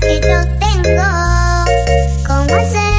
que yo tengo. ¿Cómo hacer?